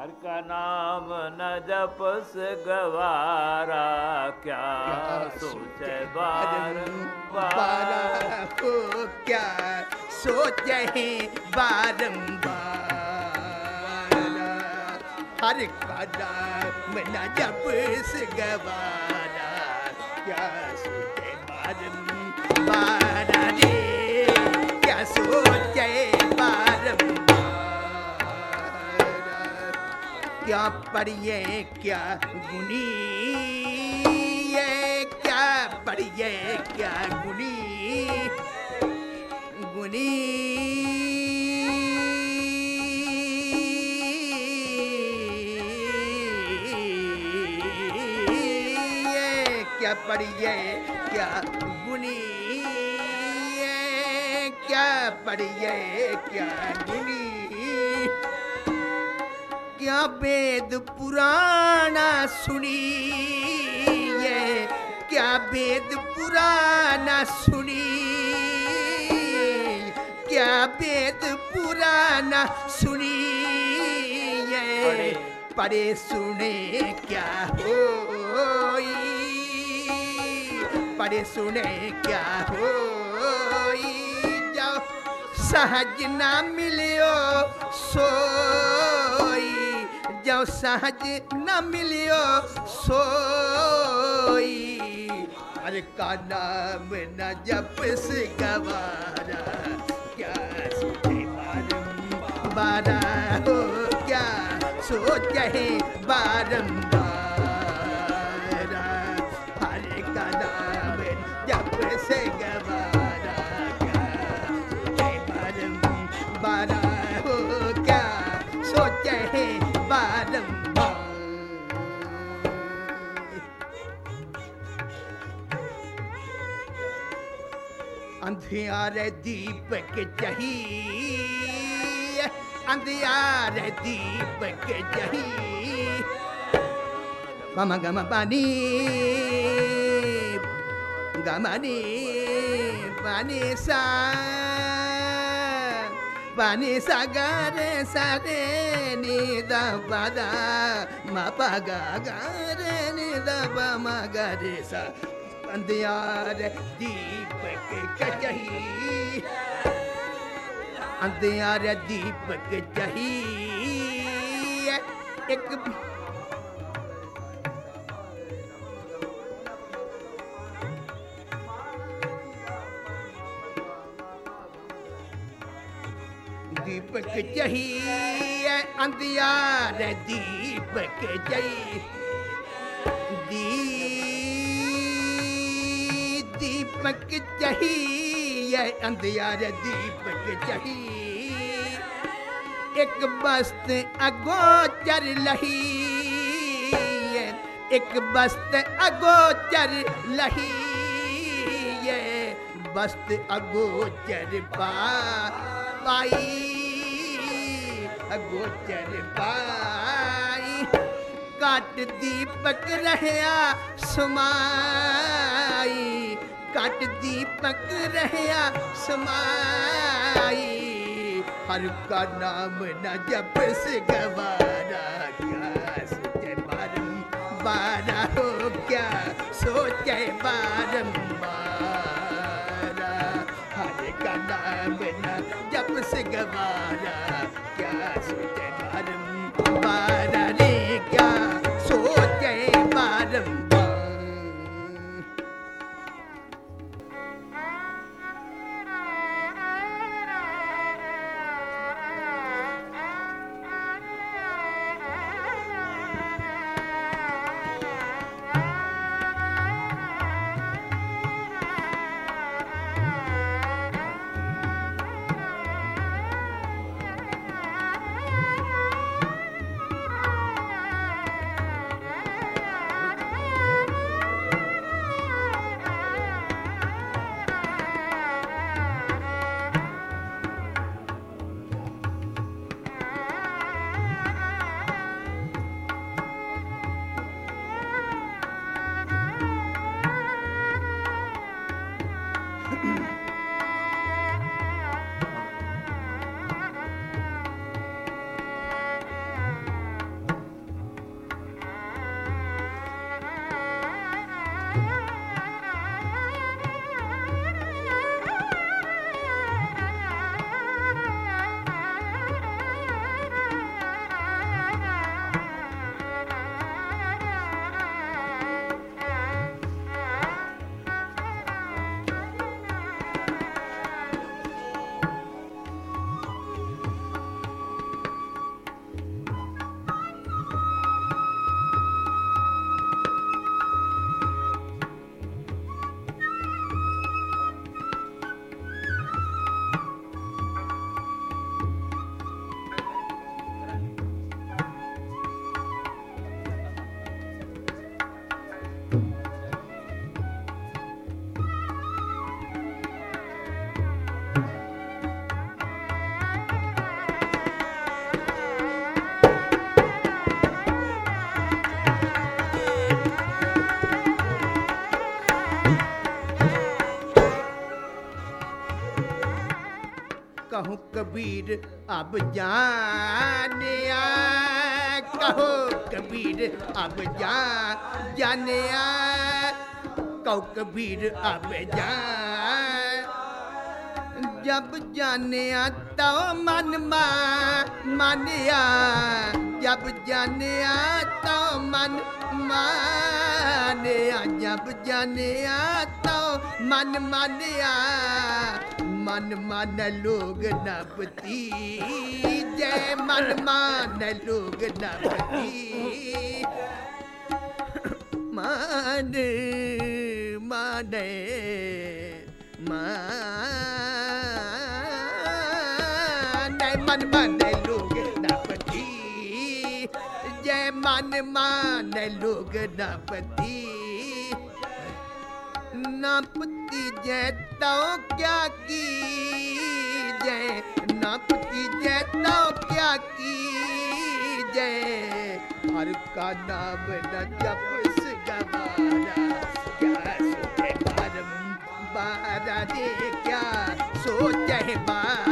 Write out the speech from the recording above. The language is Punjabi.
ਹਰ ਕਾ ਨਾਮ ਨ ਜਪਸ ਗਵਾਰਾ, ਕਿਆ ਸੋਚੈ ਬਾਰ ਬਾਰ। ਕੋ ਕਿਆ ਸੋਚੈ ਬਾਰੰਬਾਰ। ਹਰ ਕਾ ਨਾਮ ਨ ਜਪਸ ਗਵਾਰਾ, ਕਿਆ ਸੋਚੈ ਬਾਰੰਬਾਰ। ਰੇ ਕਿਆ ਸੋਚੈ क्या पढ़िए, क्या गुनी ये क्या पढ़िए, क्या गुनी? गुनी। ये क्या पढ़िए, क्या गुनी ये क्या पढ़िए, क्या गुनी? क्या वेद पुराना सुनिए क्या वेद पुराना सुनिए क्या वेद पुराना सुनिए पढ़े। पढ़े सुने क्या हो पढ़े सुने क्या हो जाओ सहज ना मिलियो सोई ਨਾਉ ਸਹਜ ਨਾ ਮਿਲਿਓ ਸੋਈ। ਹਰ ਕਾ ਨਾਮ ਨਾ ਜਪਸ ਗਵਾਰਾ। ਕਿਆ ਸੋਚੇ ਬਾਰੰ ਬਾਰਾ ਹੋ ਕਿਆ ਸੋਚੇ ਬਾਰੰ ਬਾਰਾ ਜਪਸ ਗਵਾਰਾ। अंधियारे दीपक चाहिए अंधियारे दीपक चाहिए गम गम पानी गमनी पानी सा पानी सागरे सारे निद पदा म पगा गरे निद प ਅੰਧਿਆਰ ਦੀਪਕ ਕਚਹੀ ਅੰਧਿਆਰ ਦੀਪਕ ਜਹੀ। ਇੱਕ ਦੀਪਕ ਜਹੀ ਅੰਧਿਆਰ ਦੀਪਕ ਜਹੀ। ਦੀਪਕ ਚਹੀਏ ਅੰਧਿਆਰ ਦੀਪਕ ਚਹੀ ਇੱਕ ਬਸਤ ਅਗੋਚਰ ਲਹੀਏ ਇੱਕ ਬਸਤ ਅਗੋਚਰ ਲਹੀਏ ਬਸਤ ਅਗੋਚਰ ਪਾ ਪਾਈ ਅਗੋਚਰ ਪਾਈ। ਘਟ ਦੀਪਕ ਰਹਿਆ ਸਮਾਈ ਘਟ ਦੀਪਕ ਰਹਿਆ ਸਮਾਈ ਹਰ ਕਾ ਨਾਮ ਨਾ ਜਪ ਗਵਾਰਾ ਕਿਆ ਸੋਚੇ ਬਾਰੰ ਬਾਰਾ ਹੋ ਕਿਆ ਸੋਚੇ ਬਾਰੰ ਬਾਰਾ ਹਰ ਕਾ ਨਾਮ ਨਾ ਜਪਸ ਗਵਾਰਾ ਕਬੀਰ, ਅਬ ਜਾਣਿਆ। ਕਹੋ ਕਬੀਰ, ਅਬ ਜਾਣ ਜਾਣਿਆ। ਕਹੋ ਕਬੀਰ, ਅਬ ਜਾਣ ਜਬ ਜਾਣਿਆ ਤਉ ਮਨ ਮਾ ਮਾਨਿਆ। ਜਬ ਜਾਣਿਆ ਤਉ ਮਨ ਮਾਨਿਆ। ਜਬ ਜਾਣਿਆ ਤਉ ਮਨ ਮਾਨਿਆ। ਮਨ ਮਨ ਲੋਗ ਨਪਤੀ, ਜੈ ਮਨ ਮਨ ਲੋਗ ਨਪਤੀ। ਮਨ ਮਨੇ ਮਨ ਮਨ ਮਨ ਲੋਗ ਨਪਤੀ, ਜੈ ਮਨ ਮਨ ਲੋਗ ਨਪਤੀ। ਨਪ ਕੀਜੈ ਤੋ ਕਿਆ ਕੀਜੈ ਨਾ ਕੀਜੈ ਤਉ ਕਿਆ ਕੀਜੈ ਹਰ ਕਾ ਨਾਮ ਨ ਜਪਸ ਗਵਾਰਾ ਕਿਆ ਸੋਚੇ ਪਰਮ ਬਾਰਾ ਦੇ ਕਿਆ ਸੋਚੇ ਬਾਰਾ